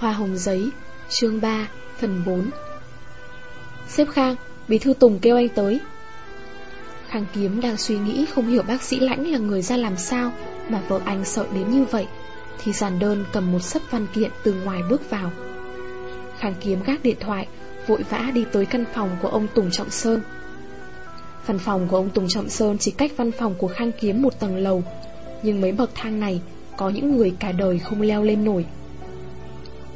Hoa hồng giấy, chương 3, phần 4 Xếp Khang, Bí thư Tùng kêu anh tới. Khang Kiếm đang suy nghĩ không hiểu bác sĩ Lãnh là người ra làm sao Mà vợ anh sợ đến như vậy Thì giản đơn cầm một sấp văn kiện từ ngoài bước vào. Khang Kiếm gác điện thoại Vội vã đi tới căn phòng của ông Tùng Trọng Sơn. Văn phòng của ông Tùng Trọng Sơn chỉ cách văn phòng của Khang Kiếm một tầng lầu Nhưng mấy bậc thang này Có những người cả đời không leo lên nổi.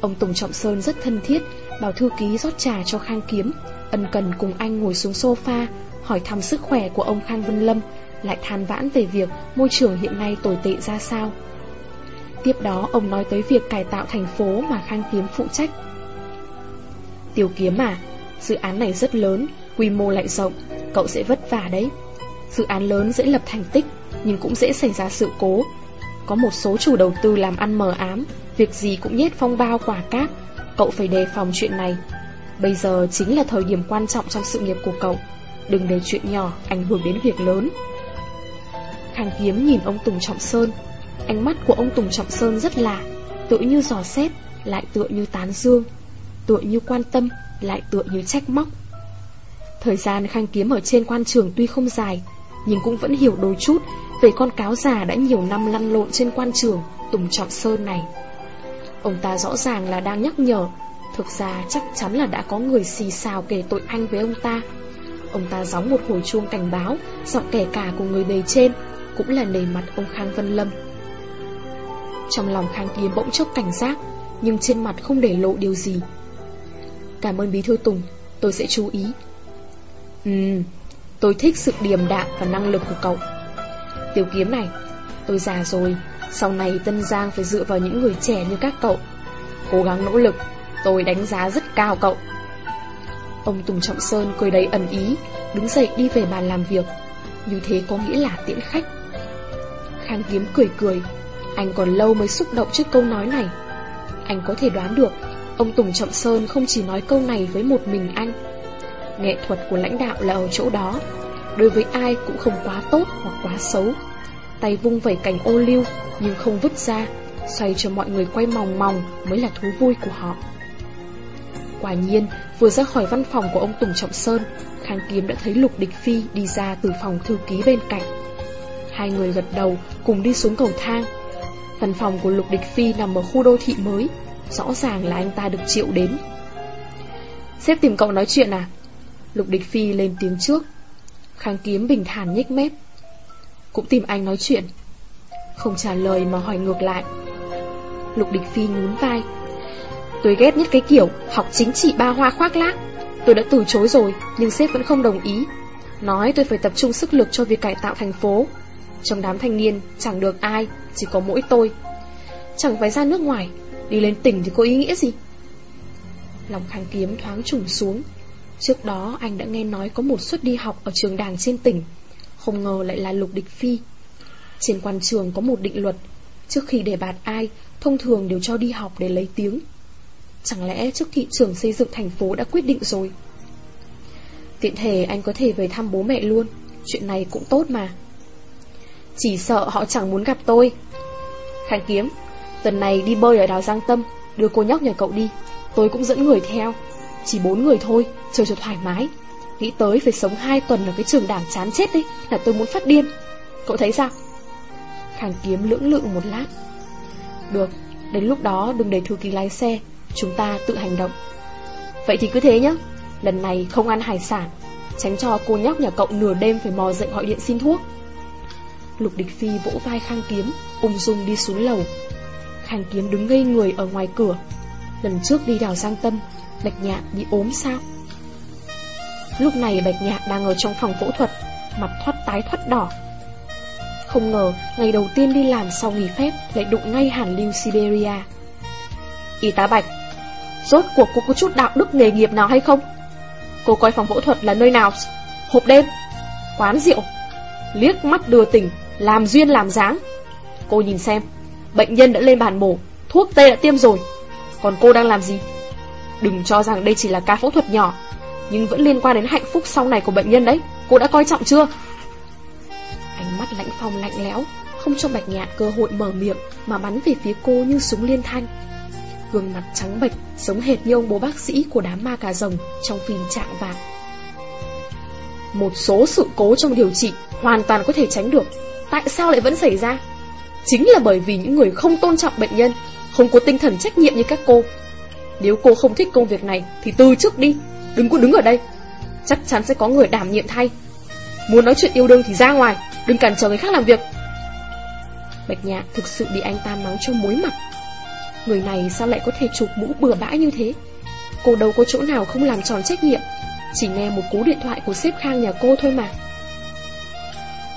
Ông Tùng Trọng Sơn rất thân thiết, Bảo thư ký rót trà cho Khang Kiếm. Ân cần cùng anh ngồi xuống sofa, Hỏi thăm sức khỏe của ông Khang Vân Lâm, Lại than vãn về việc Môi trường hiện nay tồi tệ ra sao. Tiếp đó, ông nói tới việc cải tạo thành phố Mà Khang Kiếm phụ trách. Tiểu Kiếm à Dự án này rất lớn, Quy mô lại rộng, Cậu sẽ vất vả đấy. Dự án lớn dễ lập thành tích, Nhưng cũng dễ xảy ra sự cố. Có một số chủ đầu tư làm ăn mờ ám Việc gì cũng nhét phong bao quả cát. Cậu phải đề phòng chuyện này. Bây giờ chính là thời điểm quan trọng trong sự nghiệp của cậu. Đừng để chuyện nhỏ ảnh hưởng đến việc lớn. Khang Kiếm nhìn ông Tùng Trọng Sơn. Ánh mắt của ông Tùng Trọng Sơn rất lạ, Tựa như giò xét, Lại tựa như tán dương, Tựa như quan tâm, Lại tựa như trách móc. Thời gian Khang Kiếm ở trên quan trường tuy không dài, Nhưng cũng vẫn hiểu đôi chút Về con cáo già đã nhiều năm lăn lộn trên quan trường Tùng Trọng Sơn này. Ông ta rõ ràng là đang nhắc nhở. Thực ra chắc chắn là đã có người xì xào kể tội anh với ông ta. Ông ta gióng một hồi chuông cảnh báo, Giọng kẻ cả của người bề trên, Cũng là nề mặt ông Khang Vân Lâm. Trong lòng Khang Kiếm bỗng chốc cảnh giác, Nhưng trên mặt không để lộ điều gì. Cảm ơn Bí Thư Tùng, Tôi sẽ chú ý. Ừm, Tôi thích sự điềm đạm và năng lực của cậu. Tiểu kiếm này, Tôi già rồi sau này Tân Giang phải dựa vào những người trẻ như các cậu. Cố gắng nỗ lực, Tôi đánh giá rất cao cậu. Ông Tùng Trọng Sơn cười đầy ẩn ý, Đứng dậy đi về bàn làm việc. Như thế có nghĩa là tiễn khách. Khang Kiếm cười cười, Anh còn lâu mới xúc động trước câu nói này. Anh có thể đoán được, Ông Tùng Trọng Sơn không chỉ nói câu này với một mình anh. Nghệ thuật của lãnh đạo là ở chỗ đó, Đối với ai cũng không quá tốt hoặc quá xấu. Tay vung vẩy cành ô liu Nhưng không vứt ra Xoay cho mọi người quay mòng mòng Mới là thú vui của họ Quả nhiên, vừa ra khỏi văn phòng của ông Tùng Trọng Sơn, Khang Kiếm đã thấy Lục Địch Phi đi ra từ phòng thư ký bên cạnh. Hai người gật đầu cùng đi xuống cầu thang. Văn phòng của Lục Địch Phi nằm ở khu đô thị mới, rõ ràng là anh ta được triệu đến. Sếp tìm cậu nói chuyện à? Lục Địch Phi lên tiếng trước. Khang Kiếm bình thản nhếch mép. Cũng tìm anh nói chuyện. Không trả lời mà hỏi ngược lại. Lục đình Phi nhún vai, Tôi ghét nhất cái kiểu học chính trị ba hoa khoác lác. Tôi đã từ chối rồi Nhưng sếp vẫn không đồng ý. Nói tôi phải tập trung sức lực cho việc cải tạo thành phố. Trong đám thanh niên chẳng được ai Chỉ có mỗi tôi. Chẳng phải ra nước ngoài Đi lên tỉnh thì có ý nghĩa gì? Lòng kháng kiếm thoáng trùng xuống. Trước đó anh đã nghe nói có một suất đi học ở trường đàng trên tỉnh. Không ngờ lại là lục địch phi. Trên quan trường có một định luật. Trước khi đề bạt ai Thông thường đều cho đi học để lấy tiếng. Chẳng lẽ trước thị trường xây dựng thành phố đã quyết định rồi? Tiện thể anh có thể về thăm bố mẹ luôn. Chuyện này cũng tốt mà. Chỉ sợ họ chẳng muốn gặp tôi. Khang Kiếm Tuần này đi bơi ở đảo Giang Tâm. Đưa cô nhóc nhà cậu đi. Tôi cũng dẫn người theo. Chỉ bốn người thôi, chơi cho thoải mái. Nghĩ tới phải sống hai tuần ở cái trường đảng chán chết đi Là tôi muốn phát điên. Cậu thấy sao? Khang Kiếm lưỡng lự một lát. Được, đến lúc đó đừng để thư ký lái xe Chúng ta tự hành động. Vậy thì cứ thế nhá. Lần này không ăn hải sản Tránh cho cô nhóc nhà cậu nửa đêm phải mò dậy gọi điện xin thuốc. Lục địch phi vỗ vai Khang Kiếm Ung dung đi xuống lầu. Khang Kiếm đứng ngây người ở ngoài cửa. Lần trước đi đào Giang Tâm Bạch Nhạn bị ốm sao? Lúc này Bạch Nhạn đang ở trong phòng phẫu thuật, Mặt thoát tái thoát đỏ. Không ngờ, ngày đầu tiên đi làm sau nghỉ phép Lại đụng ngay hàn lưu Siberia. Y tá Bạch, Rốt cuộc cô có chút đạo đức nghề nghiệp nào hay không? Cô coi phòng phẫu thuật là nơi nào? Hộp đêm, Quán rượu, Liếc mắt đưa tỉnh Làm duyên làm dáng. Cô nhìn xem, Bệnh nhân đã lên bàn mổ, Thuốc tê đã tiêm rồi. Còn cô đang làm gì? Đừng cho rằng đây chỉ là ca phẫu thuật nhỏ. Nhưng vẫn liên quan đến hạnh phúc sau này của bệnh nhân đấy. Cô đã coi trọng chưa? Ánh mắt lãnh phong lạnh lẽo, Không cho bạch nhạn cơ hội mở miệng Mà bắn về phía cô như súng liên thanh. Gương mặt trắng bệch, Giống hệt như ông bố bác sĩ của đám ma cà rồng Trong phim trạng vàng Một số sự cố trong điều trị Hoàn toàn có thể tránh được. Tại sao lại vẫn xảy ra? Chính là bởi vì những người không tôn trọng bệnh nhân, Không có tinh thần trách nhiệm như các cô. Nếu cô không thích công việc này, Thì từ trước đi. Đừng có đứng ở đây. Chắc chắn sẽ có người đảm nhiệm thay. Muốn nói chuyện yêu đương thì ra ngoài, Đừng cản trở người khác làm việc. Bạch Nhạn thực sự bị anh ta mắng cho mối mặt. Người này sao lại có thể chụp mũ bừa bãi như thế? Cô đâu có chỗ nào không làm tròn trách nhiệm. Chỉ nghe một cú điện thoại của sếp Khang nhà cô thôi mà.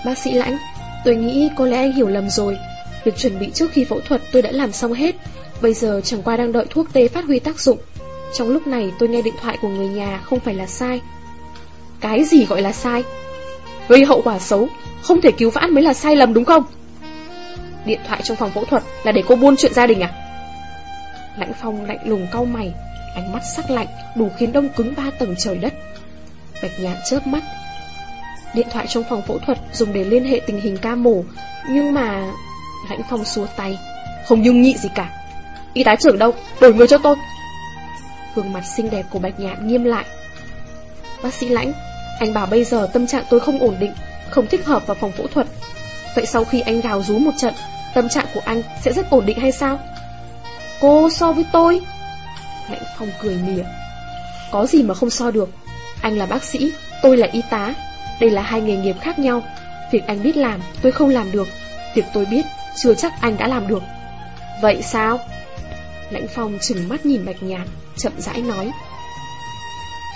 Bác sĩ Lãnh, Tôi nghĩ có lẽ anh hiểu lầm rồi. Việc chuẩn bị trước khi phẫu thuật tôi đã làm xong hết. Bây giờ chẳng qua đang đợi thuốc tê phát huy tác dụng. Trong lúc này tôi nghe điện thoại của người nhà không phải là sai. Cái gì gọi là sai? Gây hậu quả xấu Không thể cứu vãn mới là sai lầm đúng không? Điện thoại trong phòng phẫu thuật Là để cô buôn chuyện gia đình à? Lãnh phong lạnh lùng cau mày Ánh mắt sắc lạnh đủ khiến đông cứng ba tầng trời đất. Bạch nhạn chớp mắt. Điện thoại trong phòng phẫu thuật dùng để liên hệ tình hình ca mổ Nhưng mà Lãnh phong xua tay. Không nhung nhị gì cả. Y tá trưởng đâu, đổi người cho tôi. Gương mặt xinh đẹp của Bạch Nhạn nghiêm lại. Bác sĩ Lãnh Anh bảo bây giờ tâm trạng tôi không ổn định Không thích hợp vào phòng phẫu thuật. Vậy sau khi anh gào rú một trận Tâm trạng của anh sẽ rất ổn định hay sao? Cô so với tôi. Lãnh Phong cười mỉa. Có gì mà không so được. Anh là bác sĩ, tôi là y tá. Đây là hai nghề nghiệp khác nhau. Việc anh biết làm, tôi không làm được. Việc tôi biết, chưa chắc anh đã làm được. Vậy sao? Lãnh Phong chừng mắt nhìn Bạch Nhàn Chậm rãi nói.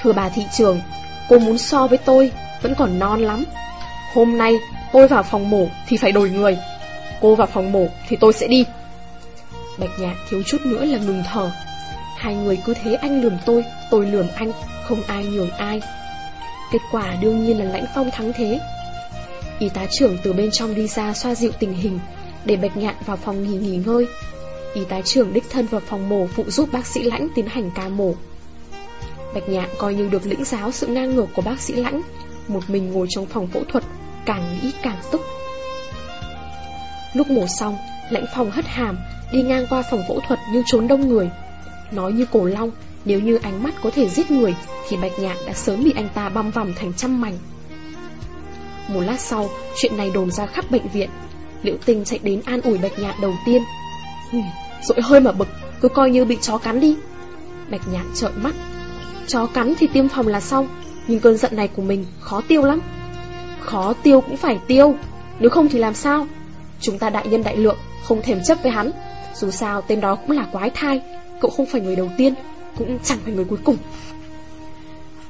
Thưa bà thị trường, Cô muốn so với tôi Vẫn còn non lắm. Hôm nay tôi vào phòng mổ thì phải đổi người. Cô vào phòng mổ thì tôi sẽ đi. Bạch Nhạn thiếu chút nữa là ngừng thở. Hai người cứ thế anh lườm tôi Tôi lườm anh, Không ai nhường ai. Kết quả đương nhiên là Lãnh Phong thắng thế. Y tá trưởng từ bên trong đi ra xoa dịu tình hình, Để Bạch Nhạn vào phòng nghỉ nghỉ ngơi. Y tá trưởng đích thân vào phòng mổ Phụ giúp bác sĩ Lãnh tiến hành ca mổ. Bạch Nhạn coi như được lĩnh giáo sự ngang ngược của bác sĩ Lãnh Một mình ngồi trong phòng phẫu thuật Càng nghĩ càng tức. Lúc mổ xong Lãnh phòng hất hàm Đi ngang qua phòng phẫu thuật như trốn đông người. Nói như cổ long Nếu như ánh mắt có thể giết người Thì Bạch Nhạn đã sớm bị anh ta băm vằm thành trăm mảnh. Một lát sau Chuyện này đồn ra khắp bệnh viện. Liễu tinh chạy đến an ủi Bạch Nhạn đầu tiên. Ui, rồi hơi mà bực, Cứ coi như bị chó cắn đi. Bạch Nhạn trợn mắt. Chó cắn thì tiêm phòng là xong, Nhưng cơn giận này của mình khó tiêu lắm. Khó tiêu cũng phải tiêu, Nếu không thì làm sao? Chúng ta đại nhân đại lượng, Không thèm chấp với hắn. Dù sao tên đó cũng là quái thai, Cậu không phải người đầu tiên, Cũng chẳng phải người cuối cùng.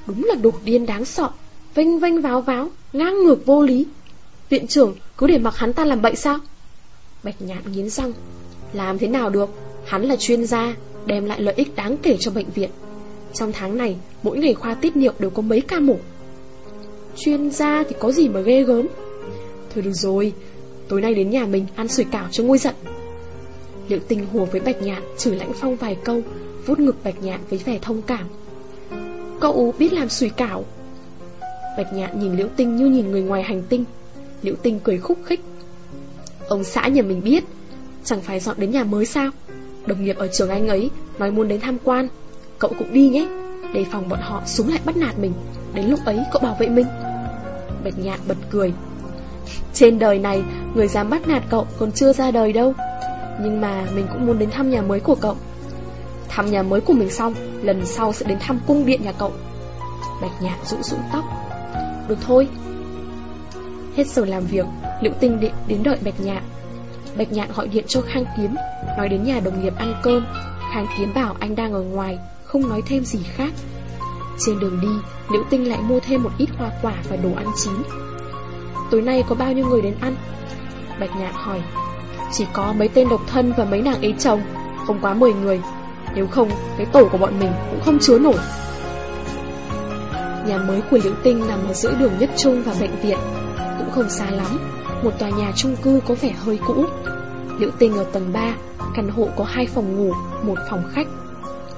Đúng là đồ điên đáng sợ, Vênh vênh váo váo, Ngang ngược vô lý. Viện trưởng, cứ để mặc hắn ta làm bậy sao? Bạch nhạn nghiến răng. Làm thế nào được? Hắn là chuyên gia, Đem lại lợi ích đáng kể cho bệnh viện. Trong tháng này, Mỗi ngày khoa tiết niệu đều có mấy ca mổ. Chuyên gia thì có gì mà ghê gớm? Thôi được rồi, Tối nay đến nhà mình ăn sủi cảo cho nguôi giận. Liệu tình hùa với Bạch Nhạn Chửi lãnh phong vài câu Vút ngực Bạch Nhạn với vẻ thông cảm. Cậu biết làm sủi cảo? Bạch Nhạn nhìn Liễu Tinh như nhìn người ngoài hành tinh. Liễu Tinh cười khúc khích. Ông xã nhà mình biết Chẳng phải dọn đến nhà mới sao? Đồng nghiệp ở trường anh ấy Nói muốn đến tham quan. Cậu cũng đi nhé Đề phòng bọn họ súng lại bắt nạt mình. Đến lúc ấy cậu bảo vệ mình. Bạch nhạn bật cười. Trên đời này, Người dám bắt nạt cậu còn chưa ra đời đâu. Nhưng mà mình cũng muốn đến thăm nhà mới của cậu. Thăm nhà mới của mình xong, Lần sau sẽ đến thăm cung điện nhà cậu. Bạch nhạn rũ rũ tóc. Được thôi. Hết giờ làm việc, Liễu tinh định đến đợi Bạch nhạn. Bạch nhạn gọi điện cho Khang Kiếm Nói đến nhà đồng nghiệp ăn cơm Khang Kiếm bảo anh đang ở ngoài Không nói thêm gì khác trên đường đi, Liễu Tinh lại mua thêm một ít hoa quả và đồ ăn chín. Tối nay có bao nhiêu người đến ăn? Bạch Nhạn hỏi. Chỉ có mấy tên độc thân và mấy nàng ấy chồng, không quá 10 người. Nếu không, cái tổ của bọn mình cũng không chứa nổi. Nhà mới của Liễu Tinh nằm ở giữa đường Nhất Trung và bệnh viện, cũng không xa lắm. Một tòa nhà chung cư có vẻ hơi cũ. Liễu Tinh ở tầng 3, căn hộ có hai phòng ngủ, một phòng khách.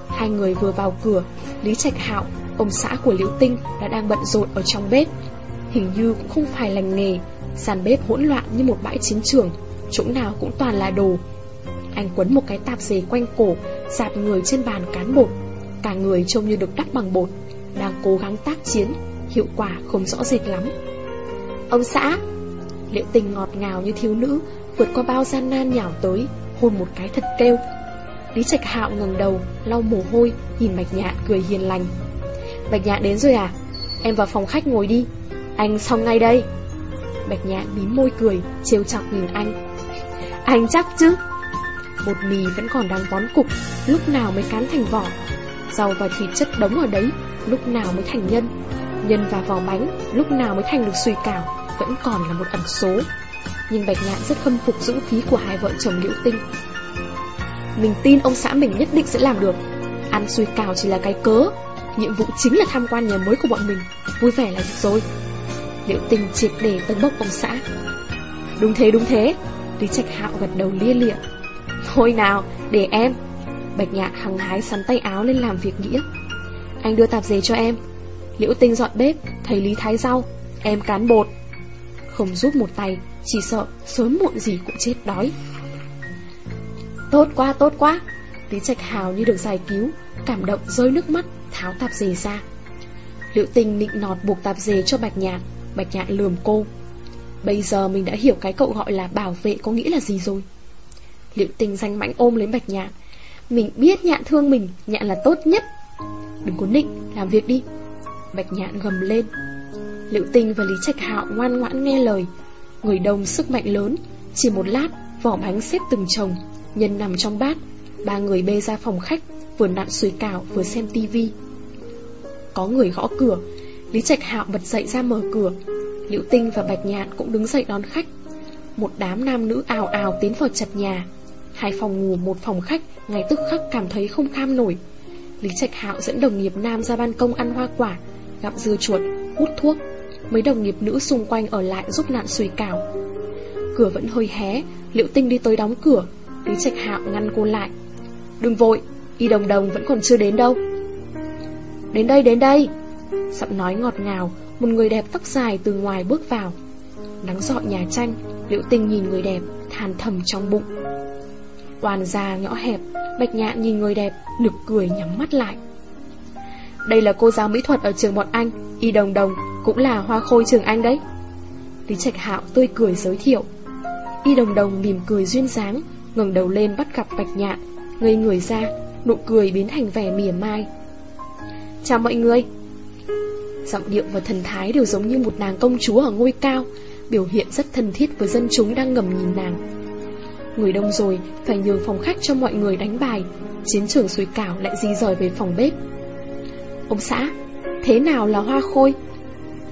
Hai người vừa vào cửa, Lý Trạch Hạo Ông xã của Liễu Tinh đã đang bận rộn ở trong bếp Hình như cũng không phải lành nghề Sàn bếp hỗn loạn như một bãi chiến trường Chỗ nào cũng toàn là đồ Anh quấn một cái tạp dề quanh cổ Dạp người trên bàn cán bột Cả người trông như được đắp bằng bột Đang cố gắng tác chiến Hiệu quả không rõ rệt lắm Ông xã Liệu tình ngọt ngào như thiếu nữ Vượt qua bao gian nan nhào tới Hôn một cái thật kêu Lý Trạch Hạo ngẩng đầu, lau mồ hôi, nhìn Bạch Nhạn cười hiền lành. Bạch Nhạn đến rồi à? Em vào phòng khách ngồi đi. Anh xong ngay đây. Bạch Nhạn mím môi cười, trêu chọc nhìn anh. Anh chắc chứ? Bột mì vẫn còn đang vón cục, lúc nào mới cán thành vỏ. Rau và thịt chất đống ở đấy, lúc nào mới thành nhân. Nhân và vỏ bánh, lúc nào mới thành được sùi cảo, vẫn còn là một ẩn số. Nhưng Bạch Nhạn rất khâm phục dũng khí của hai vợ chồng Liễu Tinh. Mình tin ông xã mình nhất định sẽ làm được. Ăn xui cào chỉ là cái cớ. Nhiệm vụ chính là tham quan nhà mới của bọn mình. Vui vẻ là được rồi. Liễu tinh triệt để tân bốc ông xã. Đúng thế đúng thế. Lý Trạch Hạo gật đầu lia lịa. Thôi nào, để em. Bạch Nhạn hằng hái sắn tay áo lên làm việc nghĩa. Anh đưa tạp dề cho em. Liễu tinh dọn bếp Thầy Lý thái rau. Em cán bột. Không giúp một tay Chỉ sợ sớm muộn gì cũng chết đói. Tốt quá, tốt quá. Lý Trạch Hào như được giải cứu Cảm động rơi nước mắt, tháo tạp dề ra. Liệu tình nịnh nọt buộc tạp dề cho Bạch Nhạn Bạch Nhạn lườm cô. Bây giờ mình đã hiểu cái cậu gọi là bảo vệ có nghĩa là gì rồi. Liệu tình danh mãnh ôm lấy Bạch Nhạn Mình biết Nhạn thương mình, Nhạn là tốt nhất. Đừng có nịnh, làm việc đi. Bạch Nhạn gầm lên. Liệu Tinh và Lý Trạch Hạo ngoan ngoãn nghe lời. Người đông sức mạnh lớn Chỉ một lát, vỏ bánh xếp từng chồng Nhân nằm trong bát. Ba người bê ra phòng khách Vừa nặn suối cảo vừa xem tivi Có người gõ cửa Lý Trạch Hạo bật dậy ra mở cửa. Liễu Tinh và Bạch Nhạn cũng đứng dậy đón khách. Một đám nam nữ ào ào tiến vào chặt nhà. Hai phòng ngủ một phòng khách Ngay tức khắc cảm thấy không kham nổi. Lý Trạch Hạo dẫn đồng nghiệp nam ra ban công ăn hoa quả Gặm dưa chuột, hút thuốc. Mấy đồng nghiệp nữ xung quanh ở lại giúp nạn suy cảo. Cửa vẫn hơi hé Liễu Tinh đi tới đóng cửa Lý Trạch Hạo ngăn cô lại. Đừng vội, Y Đồng Đồng vẫn còn chưa đến đâu. Đến đây, đến đây. Giọng nói ngọt ngào Một người đẹp tóc dài từ ngoài bước vào. Nắng dọi nhà tranh Liễu Tinh nhìn người đẹp Than thầm trong bụng. Oàn già ngõ hẹp Bạch nhạn nhìn người đẹp Nực cười nhắm mắt lại. Đây là cô giáo mỹ thuật ở trường bọn anh Y Đồng Đồng cũng là hoa khôi trường anh đấy Lý Trạch Hạo tươi cười giới thiệu Y Đồng Đồng mỉm cười duyên dáng ngẩng đầu lên bắt gặp bạch nhạn, ngây người ra, nụ cười biến thành vẻ mỉa mai. Chào mọi người! Giọng điệu và thần thái đều giống như một nàng công chúa ở ngôi cao, biểu hiện rất thân thiết với dân chúng đang ngầm nhìn nàng. Người đông rồi, phải nhường phòng khách cho mọi người đánh bài, chiến trường suối cảo lại di rời về phòng bếp. Ông xã, thế nào là hoa khôi?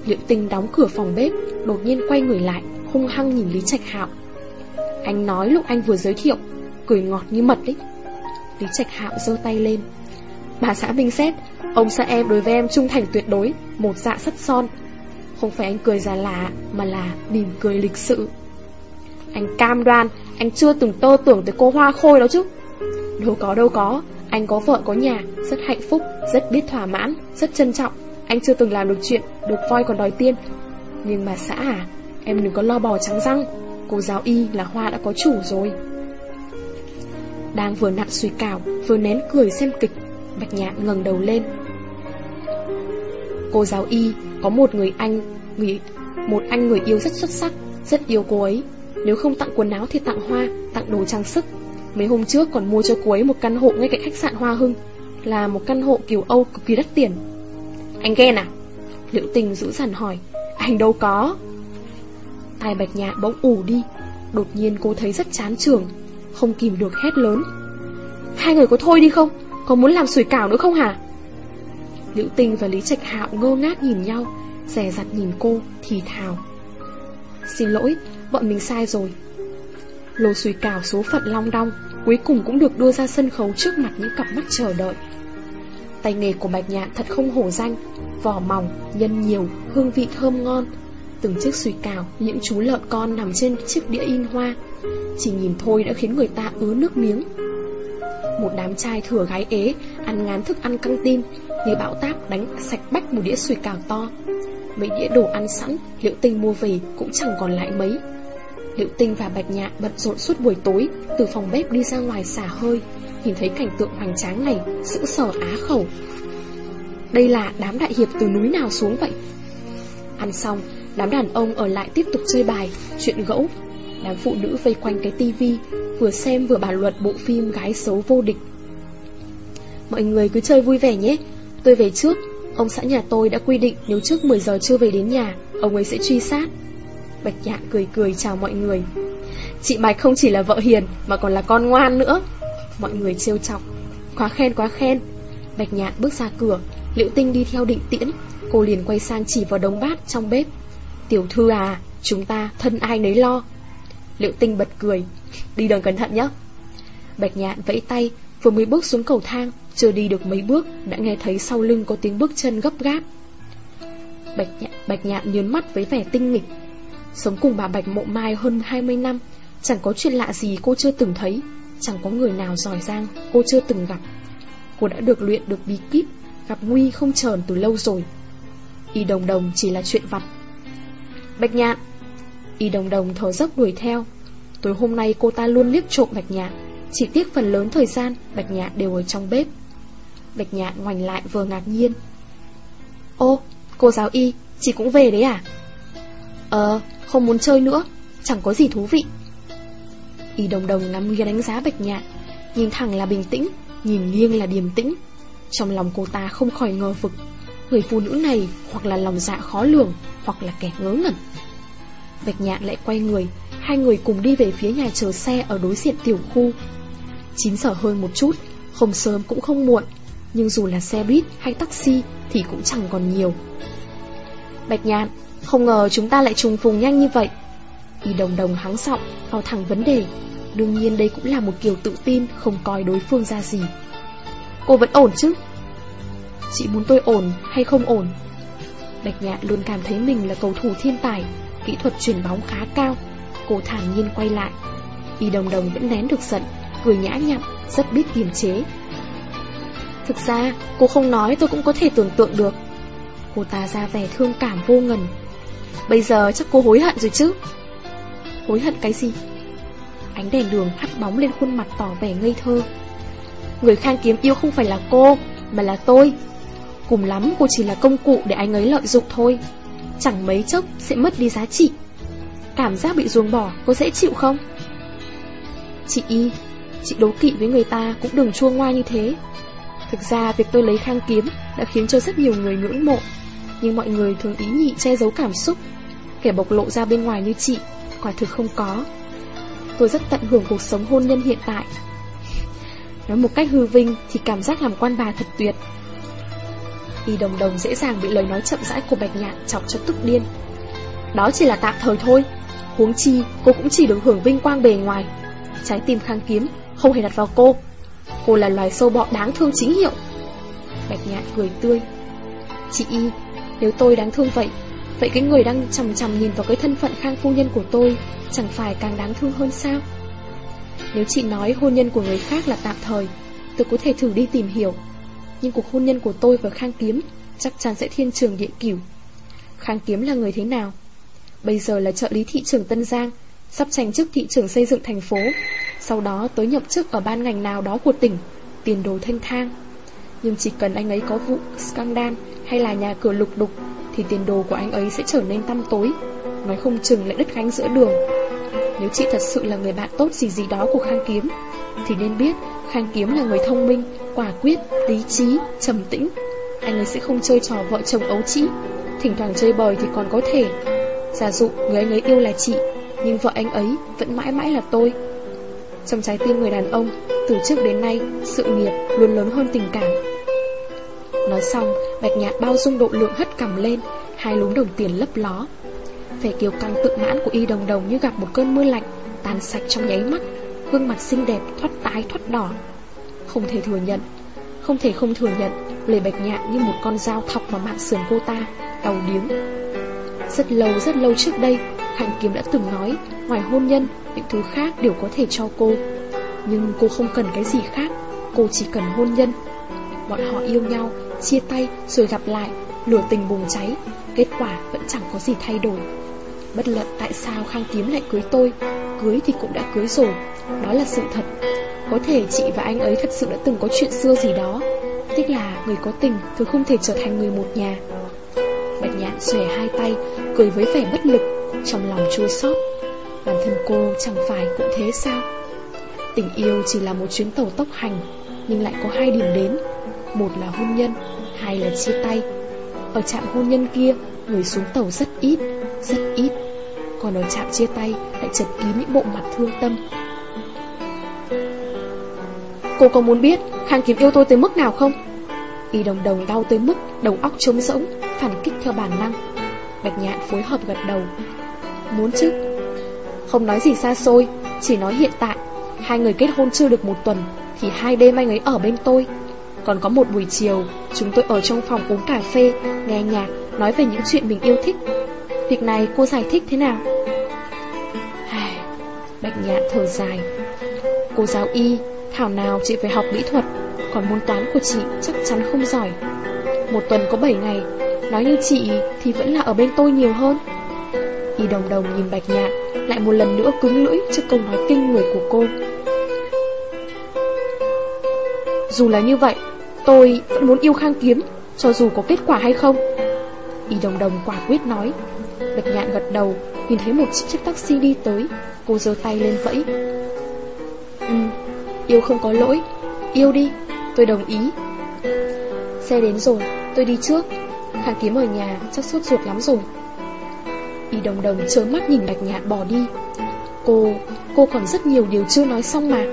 Liệu tinh đóng cửa phòng bếp, đột nhiên quay người lại, hung hăng nhìn Lý Trạch Hạo. Anh nói lúc anh vừa giới thiệu Cười ngọt như mật đấy. Lý Trạch Hạo giơ tay lên. Bà xã Minh xét Ông xã em đối với em trung thành tuyệt đối Một dạ sắt son. Không phải anh cười già lạ Mà là mỉm cười lịch sự. Anh cam đoan Anh chưa từng tơ tưởng tới cô hoa khôi đó chứ. Đâu có đâu có Anh có vợ có nhà Rất hạnh phúc Rất biết thỏa mãn Rất trân trọng. Anh chưa từng làm được chuyện Được voi còn đòi tiên Nhưng mà xã à Em đừng có lo bò trắng răng. Cô giáo y là Hoa đã có chủ rồi. Đang vừa nặn suy cảo, Vừa nén cười xem kịch, Bạch nhạn ngẩng đầu lên. Cô giáo y có một người anh, người, Một anh người yêu rất xuất sắc, Rất yêu cô ấy. Nếu không tặng quần áo thì tặng hoa, Tặng đồ trang sức. Mấy hôm trước còn mua cho cô ấy một căn hộ ngay cạnh khách sạn Hoa Hưng, Là một căn hộ kiểu Âu cực kỳ đắt tiền. Anh ghen à? Liễu tình giữ dằn hỏi. Anh đâu có. Tai bạch nhạn bỗng ủ đi. Đột nhiên cô thấy rất chán trường. Không kìm được hét lớn. Hai người có thôi đi không? Có muốn làm sủi cảo nữa không hả? Liễu Tinh và Lý Trạch Hạo ngơ ngác nhìn nhau Rè rặt nhìn cô Thì thào. Xin lỗi, bọn mình sai rồi. Lô sùi cảo số phận long đong Cuối cùng cũng được đưa ra sân khấu trước mặt những cặp mắt chờ đợi. Tay nghề của Bạch Nhạn thật không hổ danh. Vỏ mỏng, nhân nhiều, hương vị thơm ngon. Từng chiếc sùi cào, những chú lợn con nằm trên chiếc đĩa in hoa. Chỉ nhìn thôi đã khiến người ta ứa nước miếng. Một đám trai thừa gái ế, ăn ngán thức ăn căng tin Như bão táp đánh sạch bách một đĩa sùi cào to. Mấy đĩa đồ ăn sẵn, liệu tinh mua về cũng chẳng còn lại mấy. Liệu Tinh và Bạch Nhạn bận rộn suốt buổi tối Từ phòng bếp đi ra ngoài xả hơi. Nhìn thấy cảnh tượng hoành tráng này, Sững sờ á khẩu. Đây là đám đại hiệp từ núi nào xuống vậy? Ăn xong, Đám đàn ông ở lại tiếp tục chơi bài, Chuyện gẫu. Đám phụ nữ vây quanh cái tivi, Vừa xem vừa bàn luận bộ phim Gái xấu vô địch. Mọi người cứ chơi vui vẻ nhé. Tôi về trước, Ông xã nhà tôi đã quy định nếu trước 10 giờ chưa về đến nhà, Ông ấy sẽ truy sát. Bạch nhạn cười cười chào mọi người. Chị Bạch không chỉ là vợ hiền Mà còn là con ngoan nữa. Mọi người trêu chọc. Quá khen quá khen. Bạch nhạn bước ra cửa. Liễu tinh đi theo định tiễn. Cô liền quay sang chỉ vào đống bát trong bếp. Tiểu thư à Chúng ta thân ai nấy lo. Liễu tinh bật cười. Đi đường cẩn thận nhé. Bạch nhạn vẫy tay Vừa mới bước xuống cầu thang Chưa đi được mấy bước Đã nghe thấy sau lưng có tiếng bước chân gấp gáp. Bạch nhạn, Bạch nhạn nhớn mắt với vẻ tinh nghịch. Sống cùng bà Bạch Mộ Mai hơn 20 năm Chẳng có chuyện lạ gì cô chưa từng thấy. Chẳng có người nào giỏi giang Cô chưa từng gặp. Cô đã được luyện được bí kíp Gặp nguy không trờn từ lâu rồi. Y đồng đồng chỉ là chuyện vặt. Bạch nhạn Y đồng đồng thở dốc đuổi theo. Tối hôm nay cô ta luôn liếc trộm Bạch nhạn Chỉ tiếc phần lớn thời gian Bạch nhạn đều ở trong bếp. Bạch nhạn ngoảnh lại vừa ngạc nhiên. Ô, cô giáo Y Chị cũng về đấy à? Ờ, không muốn chơi nữa Chẳng có gì thú vị. Y đồng đồng ngắm nghía đánh giá bạch nhạn, Nhìn thẳng là bình tĩnh, Nhìn nghiêng là điềm tĩnh. Trong lòng cô ta không khỏi ngờ vực, Người phụ nữ này hoặc là lòng dạ khó lường, Hoặc là kẻ ngớ ngẩn. Bạch nhạn lại quay người, Hai người cùng đi về phía nhà chờ xe Ở đối diện tiểu khu. 9 giờ hơn một chút, Không sớm cũng không muộn, Nhưng dù là xe buýt hay taxi Thì cũng chẳng còn nhiều. Bạch nhạn, không ngờ chúng ta lại trùng phùng nhanh như vậy. Y đồng đồng hắng giọng vào thẳng vấn đề Đương nhiên đây cũng là một kiểu tự tin Không coi đối phương ra gì. Cô vẫn ổn chứ? Chị muốn tôi ổn hay không ổn? Bạch nhạn luôn cảm thấy mình là cầu thủ thiên tài Kỹ thuật chuyển bóng khá cao. Cô thản nhiên quay lại. Y đồng đồng vẫn nén được giận Cười nhã nhặn, rất biết kiềm chế. Thực ra cô không nói tôi cũng có thể tưởng tượng được. Cô ta ra vẻ thương cảm vô ngần. Bây giờ chắc cô hối hận rồi chứ? Hối hận cái gì? Ánh đèn đường hắt bóng lên khuôn mặt tỏ vẻ ngây thơ. Người khang kiếm yêu không phải là cô, Mà là tôi. Cùng lắm, cô chỉ là công cụ để anh ấy lợi dụng thôi. Chẳng mấy chốc sẽ mất đi giá trị. Cảm giác bị ruồng bỏ, Cô dễ chịu không? Chị Y, Chị đố kỵ với người ta cũng đừng chua ngoa như thế. Thực ra, việc tôi lấy khang kiếm Đã khiến cho rất nhiều người ngưỡng mộ. Nhưng mọi người thường ý nhị che giấu cảm xúc. Kẻ bộc lộ ra bên ngoài như chị Quả thực không có. Tôi rất tận hưởng cuộc sống hôn nhân hiện tại. Nói một cách hư vinh Thì cảm giác làm quan bà thật tuyệt. Y đồng đồng dễ dàng bị lời nói chậm rãi của Bạch Nhạn chọc cho tức điên. Đó chỉ là tạm thời thôi. Huống chi, cô cũng chỉ được hưởng vinh quang bề ngoài. Trái tim khang kiếm, Không hề đặt vào cô. Cô là loài sâu bọ đáng thương chính hiệu. Bạch Nhạn cười tươi. Chị Y, Nếu tôi đáng thương vậy Vậy cái người đang chầm chầm nhìn vào cái thân phận khang phu nhân của tôi Chẳng phải càng đáng thương hơn sao? Nếu chị nói hôn nhân của người khác là tạm thời, Tôi có thể thử đi tìm hiểu. Nhưng cuộc hôn nhân của tôi và Khang Kiếm Chắc chắn sẽ thiên trường địa cửu. Khang Kiếm là người thế nào? Bây giờ là trợ lý thị trường Tân Giang, Sắp tranh chức thị trường xây dựng thành phố. Sau đó tới nhập chức ở ban ngành nào đó của tỉnh, Tiền đồ thanh thang. Nhưng chỉ cần anh ấy có vụ scandal Hay là nhà cửa lục đục thì tiền đồ của anh ấy sẽ trở nên tăm tối. Nói không chừng lại đứt gánh giữa đường. Nếu chị thật sự là người bạn tốt gì gì đó của Khang Kiếm Thì nên biết Khang Kiếm là người thông minh, quả quyết, lý trí, trầm tĩnh. Anh ấy sẽ không chơi trò vợ chồng ấu trĩ. Thỉnh thoảng chơi bời thì còn có thể. Giả dụ người anh ấy yêu là chị Nhưng vợ anh ấy vẫn mãi mãi là tôi. Trong trái tim người đàn ông Từ trước đến nay Sự nghiệp luôn lớn hơn tình cảm. Nói xong, bạch nhạn bao dung độ lượng hất cầm lên, hai lúm đồng tiền lấp ló. Vẻ kiều căng tự mãn của y đồng đồng như gặp một cơn mưa lạnh, tan sạch trong nháy mắt, gương mặt xinh đẹp thoát tái thoát đỏ. Không thể thừa nhận, không thể không thừa nhận, lời bạch nhạn như một con dao thọc vào mạng sườn cô ta, đau điếng. Rất lâu rất lâu trước đây, Hạnh Kiếm đã từng nói, ngoài hôn nhân, những thứ khác đều có thể cho cô. Nhưng cô không cần cái gì khác, cô chỉ cần hôn nhân. Bọn họ yêu nhau, chia tay rồi gặp lại, lửa tình bùng cháy, kết quả vẫn chẳng có gì thay đổi. Bất luận tại sao Khang Kiếm lại cưới tôi Cưới thì cũng đã cưới rồi Đó là sự thật. Có thể chị và anh ấy thật sự đã từng có chuyện xưa gì đó Tức là người có tình Thường không thể trở thành người một nhà. Bạch nhạn xòe hai tay Cười với vẻ bất lực Trong lòng chua xót. Bản thân cô chẳng phải cũng thế sao? Tình yêu chỉ là một chuyến tàu tốc hành Nhưng lại có hai điểm đến. Một là hôn nhân, Hai là chia tay. Ở trạm hôn nhân kia, Người xuống tàu rất ít Rất ít. Còn ở trạm chia tay, Lại chật kín những bộ mặt thương tâm. Cô có muốn biết Khang Kiếm yêu tôi tới mức nào không? Y đồng đồng đau tới mức Đầu óc trống rỗng, Phản kích theo bản năng. Bạch nhạn phối hợp gật đầu. Muốn chứ? Không nói gì xa xôi, Chỉ nói hiện tại. Hai người kết hôn chưa được một tuần, Thì hai đêm anh ấy ở bên tôi. Còn có một buổi chiều, Chúng tôi ở trong phòng uống cà phê, Nghe nhạc, Nói về những chuyện mình yêu thích. Việc này cô giải thích thế nào? Bạch nhạn thở dài. Cô giáo y, Thảo nào chị phải học mỹ thuật, Còn môn toán của chị chắc chắn không giỏi. Một tuần có 7 ngày, Nói như chị thì vẫn là ở bên tôi nhiều hơn. Y đồng đồng nhìn bạch nhạn, Lại một lần nữa cứng lưỡi trước câu nói kinh người của cô. Dù là như vậy Tôi vẫn muốn yêu Khang Kiếm Cho dù có kết quả hay không. Y đồng đồng quả quyết nói. Bạch nhạn gật đầu Nhìn thấy một chiếc taxi đi tới. Cô giơ tay lên vẫy. Ừ, yêu không có lỗi. Yêu đi, tôi đồng ý. Xe đến rồi, tôi đi trước. Khang kiếm ở nhà chắc sốt ruột lắm rồi. Y đồng đồng chớ mắt nhìn bạch nhạn bỏ đi. Cô, cô còn rất nhiều điều chưa nói xong mà.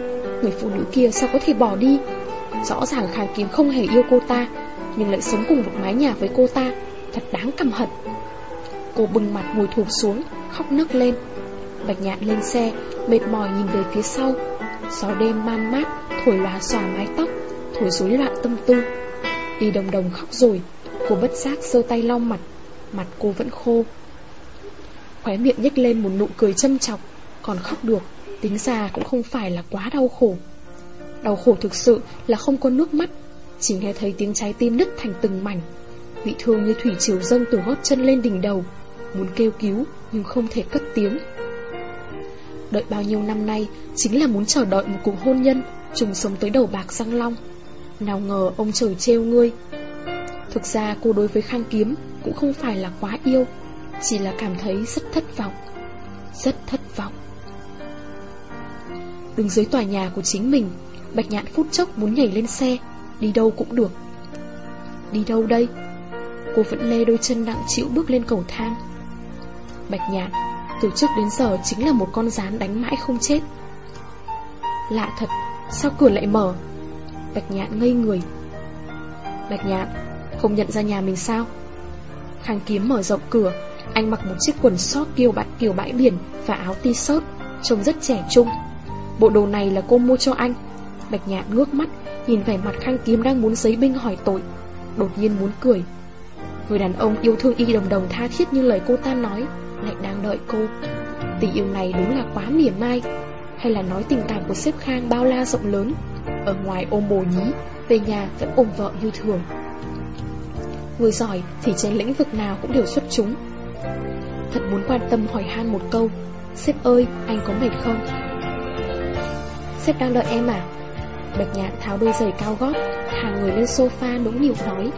Người phụ nữ kia sao có thể bỏ đi? Rõ ràng Khang Kim không hề yêu cô ta, Nhưng lại sống cùng một mái nhà với cô ta, Thật đáng căm hận. Cô bừng mặt ngồi thụp xuống, Khóc nức lên. Bạch nhạn lên xe, Mệt mỏi nhìn về phía sau. Gió đêm man mát, Thổi lá xòa mái tóc, Thổi rối loạn tâm tư. Đi đồng đồng khóc rồi, Cô bất giác giơ tay lau mặt Mặt cô vẫn khô. Khóe miệng nhếch lên một nụ cười châm chọc, Còn khóc được, Tính ra cũng không phải là quá đau khổ. Đau khổ thực sự là không có nước mắt, Chỉ nghe thấy tiếng trái tim nứt thành từng mảnh. Bị thương như thủy chiều dâng từ gót chân lên đỉnh đầu, Muốn kêu cứu nhưng không thể cất tiếng. Đợi bao nhiêu năm nay, Chính là muốn chờ đợi một cuộc hôn nhân Trùng sống tới đầu bạc răng long. Nào ngờ ông trời trêu ngươi. Thực ra cô đối với Khang Kiếm Cũng không phải là quá yêu, Chỉ là cảm thấy rất thất vọng, Rất thất vọng. Đứng dưới tòa nhà của chính mình Bạch nhạn phút chốc muốn nhảy lên xe. Đi đâu cũng được. Đi đâu đây? Cô vẫn lê đôi chân nặng chịu bước lên cầu thang. Bạch nhạn Từ trước đến giờ chính là một con rán đánh mãi không chết. Lạ thật Sao cửa lại mở? Bạch nhạn ngây người. Bạch nhạn Không nhận ra nhà mình sao? Khang kiếm mở rộng cửa Anh mặc một chiếc quần sót kiều bãi, kiều bãi biển Và áo t-shirt Trông rất trẻ trung. Bộ đồ này là cô mua cho anh. Bạch nhạn ngước mắt Nhìn vẻ mặt khang kiếm đang muốn giấy binh hỏi tội. Đột nhiên muốn cười. Người đàn ông yêu thương y đồng đồng tha thiết như lời cô ta nói Lại đang đợi cô. Tình yêu này đúng là quá mỉa mai. Hay là nói tình cảm của sếp Khang bao la rộng lớn. Ở ngoài ôm bồ nhí Về nhà vẫn ôm vợ như thường. Người giỏi thì trên lĩnh vực nào cũng đều xuất chúng. Thật muốn quan tâm hỏi han một câu. Sếp ơi, anh có mệt không? Sếp đang đợi em à? Bạch nhạn tháo đôi giày cao gót Hàng người lên sofa nũng nịu nói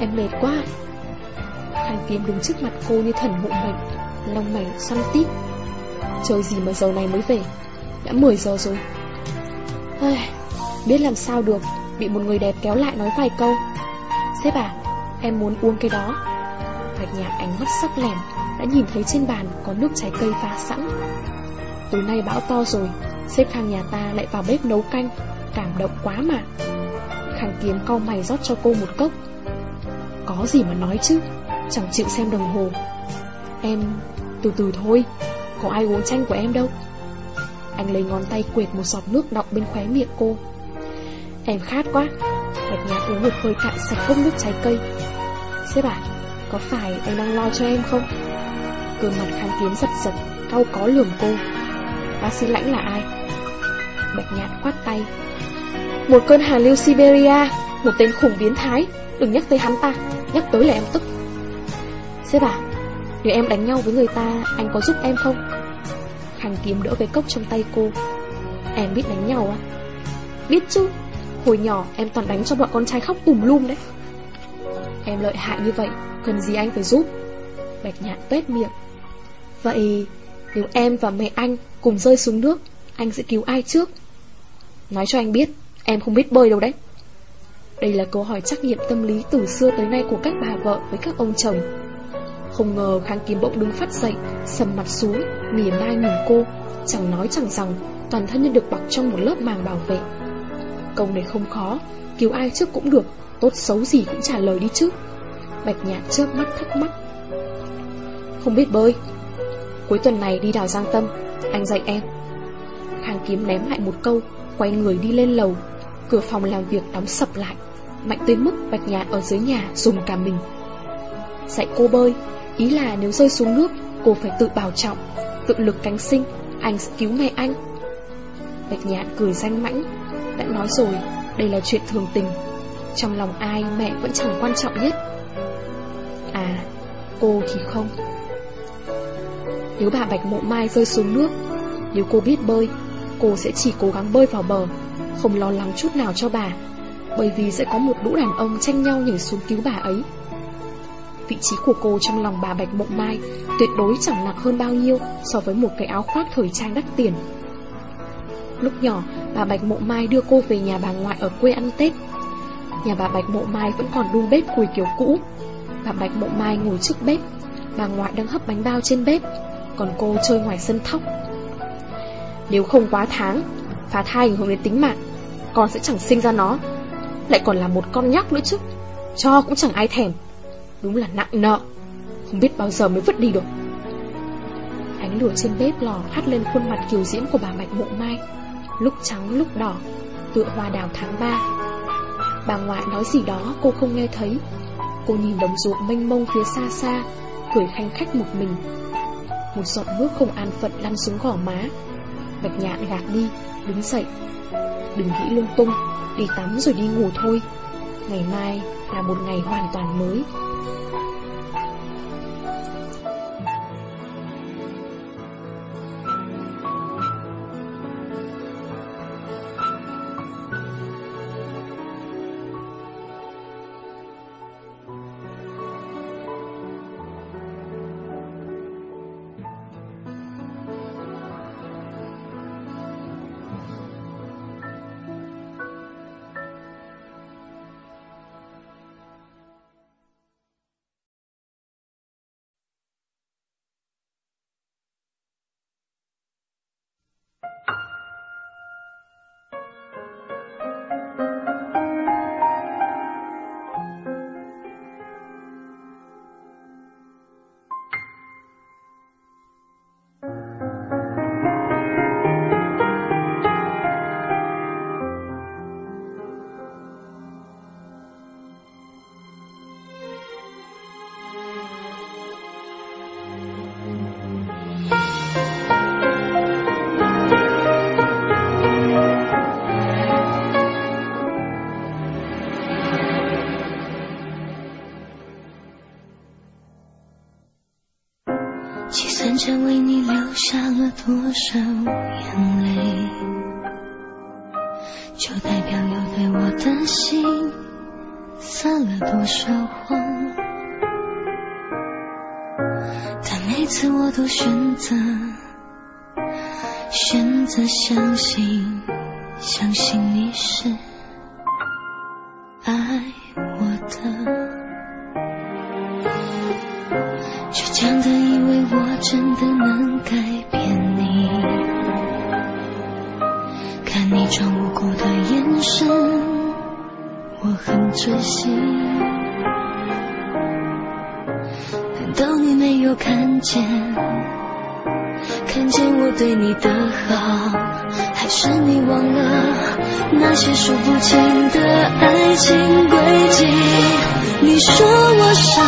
Em mệt quá. Khang kiếm đứng trước mặt cô như thần mụ mệnh Lông mảnh xoăn tít. Trời gì mà giờ này mới về? Đã 10 giờ rồi. Ai, Biết làm sao được Bị một người đẹp kéo lại nói vài câu. Sếp à Em muốn uống cái đó. Bạch nhạc ánh mắt sắc lẻm Đã nhìn thấy trên bàn có nước trái cây pha sẵn. Tối nay bão to rồi, xếp Khang nhà ta lại vào bếp nấu canh. Cảm động quá mà. Khang kiếm cau mày rót cho cô một cốc. Có gì mà nói chứ, Chẳng chịu xem đồng hồ. Em, từ từ thôi, Có ai uống chanh của em đâu. Anh lấy ngón tay quệt một giọt nước đọng bên khóe miệng cô. Em khát quá Bạch nhạc uống một hơi cạn sạch cốc nước trái cây. Sếp à Có phải anh đang lo cho em không? Cơn mặt khang kiếm giật giật, Cau có lường cô. Bác sĩ lãnh là ai? Bạch nhạn quát tay. Một cơn hàng lưu Siberia, Một tên khủng biến thái. Đừng nhắc tới hắn ta, Nhắc tới là em tức. Sếp à Nếu em đánh nhau với người ta, Anh có giúp em không? Khang kiếm đỡ cái cốc trong tay cô. Em biết đánh nhau à? Biết chứ. Hồi nhỏ em toàn đánh cho bọn con trai khóc tùm lum đấy. Em lợi hại như vậy, Cần gì anh phải giúp? Bạch nhạn tuét miệng. Vậy, nếu em và mẹ anh cùng rơi xuống nước, Anh sẽ cứu ai trước? Nói cho anh biết, Em không biết bơi đâu đấy. Đây là câu hỏi trắc nghiệm tâm lý từ xưa tới nay của các bà vợ với các ông chồng. Không ngờ Khang Kiếm bỗng đứng phát dậy, Sầm mặt xuống, Mỉa mai nhìn cô, Chẳng nói chẳng rằng, Toàn thân như được bọc trong một lớp màng bảo vệ. Câu này không khó, Cứu ai trước cũng được, Tốt xấu gì cũng trả lời đi chứ. Bạch nhạc chớp mắt, thắc mắc. Không biết bơi. Cuối tuần này đi đào Giang Tâm. Anh dạy em. Khang kiếm ném lại một câu, Quay người đi lên lầu. Cửa phòng làm việc đóng sập lại. Mạnh tới mức bạch nhạn ở dưới nhà dùng cả mình. Dạy cô bơi, Ý là nếu rơi xuống nước, Cô phải tự bảo trọng, Tự lực cánh sinh, Anh sẽ cứu mẹ anh. Bạch nhạn cười danh mãnh, Đã nói rồi, Đây là chuyện thường tình. Trong lòng ai mẹ vẫn chẳng quan trọng nhất. À Cô thì không. Nếu bà Bạch Mộ Mai rơi xuống nước, Nếu cô biết bơi, Cô sẽ chỉ cố gắng bơi vào bờ, Không lo lắng chút nào cho bà, Bởi vì sẽ có một lũ đàn ông tranh nhau nhảy xuống cứu bà ấy. Vị trí của cô trong lòng bà Bạch Mộng Mai Tuyệt đối chẳng nặng hơn bao nhiêu So với một cái áo khoác thời trang đắt tiền. Lúc nhỏ, Bà Bạch Mộ Mai đưa cô về nhà bà ngoại ở quê ăn Tết. Nhà bà Bạch Mộ Mai vẫn còn đun bếp cùi kiểu cũ. Bà Bạch Mộ Mai ngồi trước bếp, Bà ngoại đang hấp bánh bao trên bếp. Còn cô chơi ngoài sân thóc. Nếu không quá tháng, Phá thai ảnh hưởng đến tính mạng, Con sẽ chẳng sinh ra nó. Lại còn là một con nhóc nữa chứ, Cho cũng chẳng ai thèm. Đúng là nặng nợ, Không biết bao giờ mới vứt đi được. Ánh lửa trên bếp lò hắt lên khuôn mặt kiều diễm của bà Bạch Mộ Mai, Lúc trắng, lúc đỏ, Tựa hoa đào tháng 3 Bà ngoại nói gì đó cô không nghe thấy. Cô nhìn đồng ruộng mênh mông phía xa xa, Cười khanh khách một mình. Một giọt nước không an phận lăn xuống gò má. Bạch nhạn gạt đi, Đứng dậy. Đừng nghĩ lung tung, Đi tắm rồi đi ngủ thôi. Ngày mai là một ngày hoàn toàn mới. 做选择选择相信相信你是。当你没有看见？看见我对你的好，还是你忘了那些数不清的爱情轨迹？你说我傻，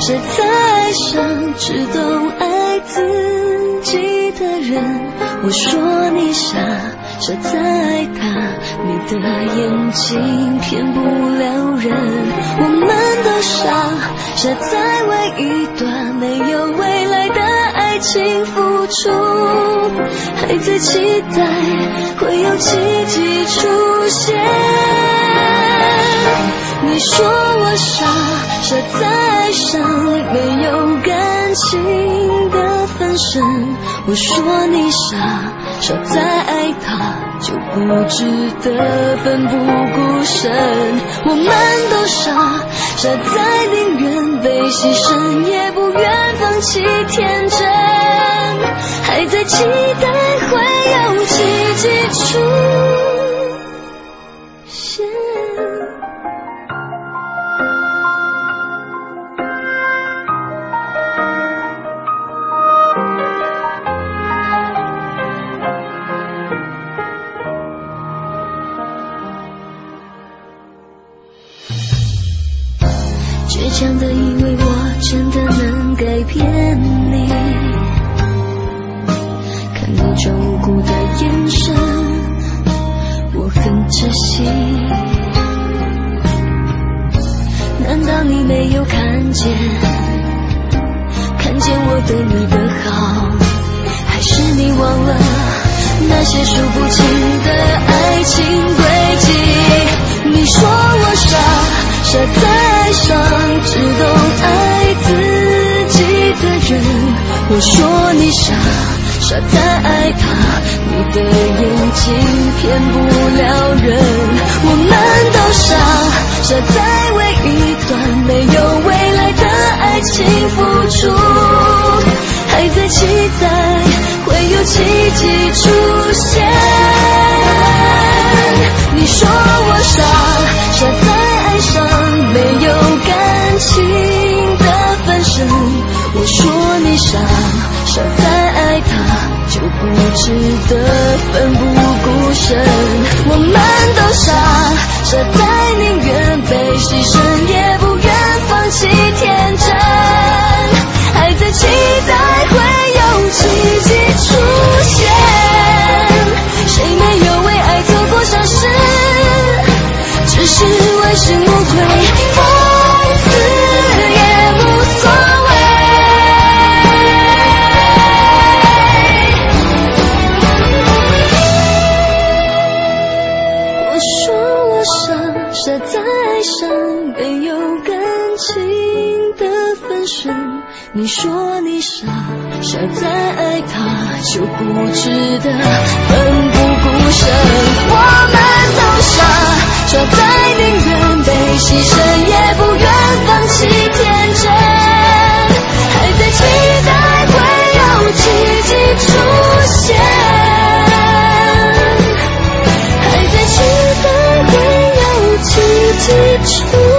谁在爱上只懂爱自己的人？我说你傻，傻在爱他，你的眼睛骗不了人。我们都傻，傻在为一段没有未来的爱情付出，还在期待会有奇迹出现。你说我傻，傻在爱上没有感情的分身。我说你傻，傻在爱他就不值得奋不顾身。我们都傻，傻在宁愿被牺牲也不愿放弃天真，还在期待会有奇迹出。看你装无辜的眼神，我很窒息。难道你没有看见？看见我对你的好，还是你忘了那些数不清的爱情轨迹？你说我傻。傻在爱上只懂爱自己的人，我说你傻，傻在爱他，你的眼睛骗不了人。我们都傻，傻在为一段没有未来的爱情付出，还在期待会有奇迹出现。你说我傻，傻在爱。上没有感情的分身，我说你傻，傻在值得奋不顾身。我们都傻，傻在宁愿被牺牲也不愿放弃天真，还在期待会有奇迹出现。谁没有为爱做过傻事？只是你说你傻，傻在爱他就不值得奋不顾身。我们都傻。傻在宁愿被牺牲，也不愿放弃天真，还在期待会有奇迹出现，还在期待会有奇迹出。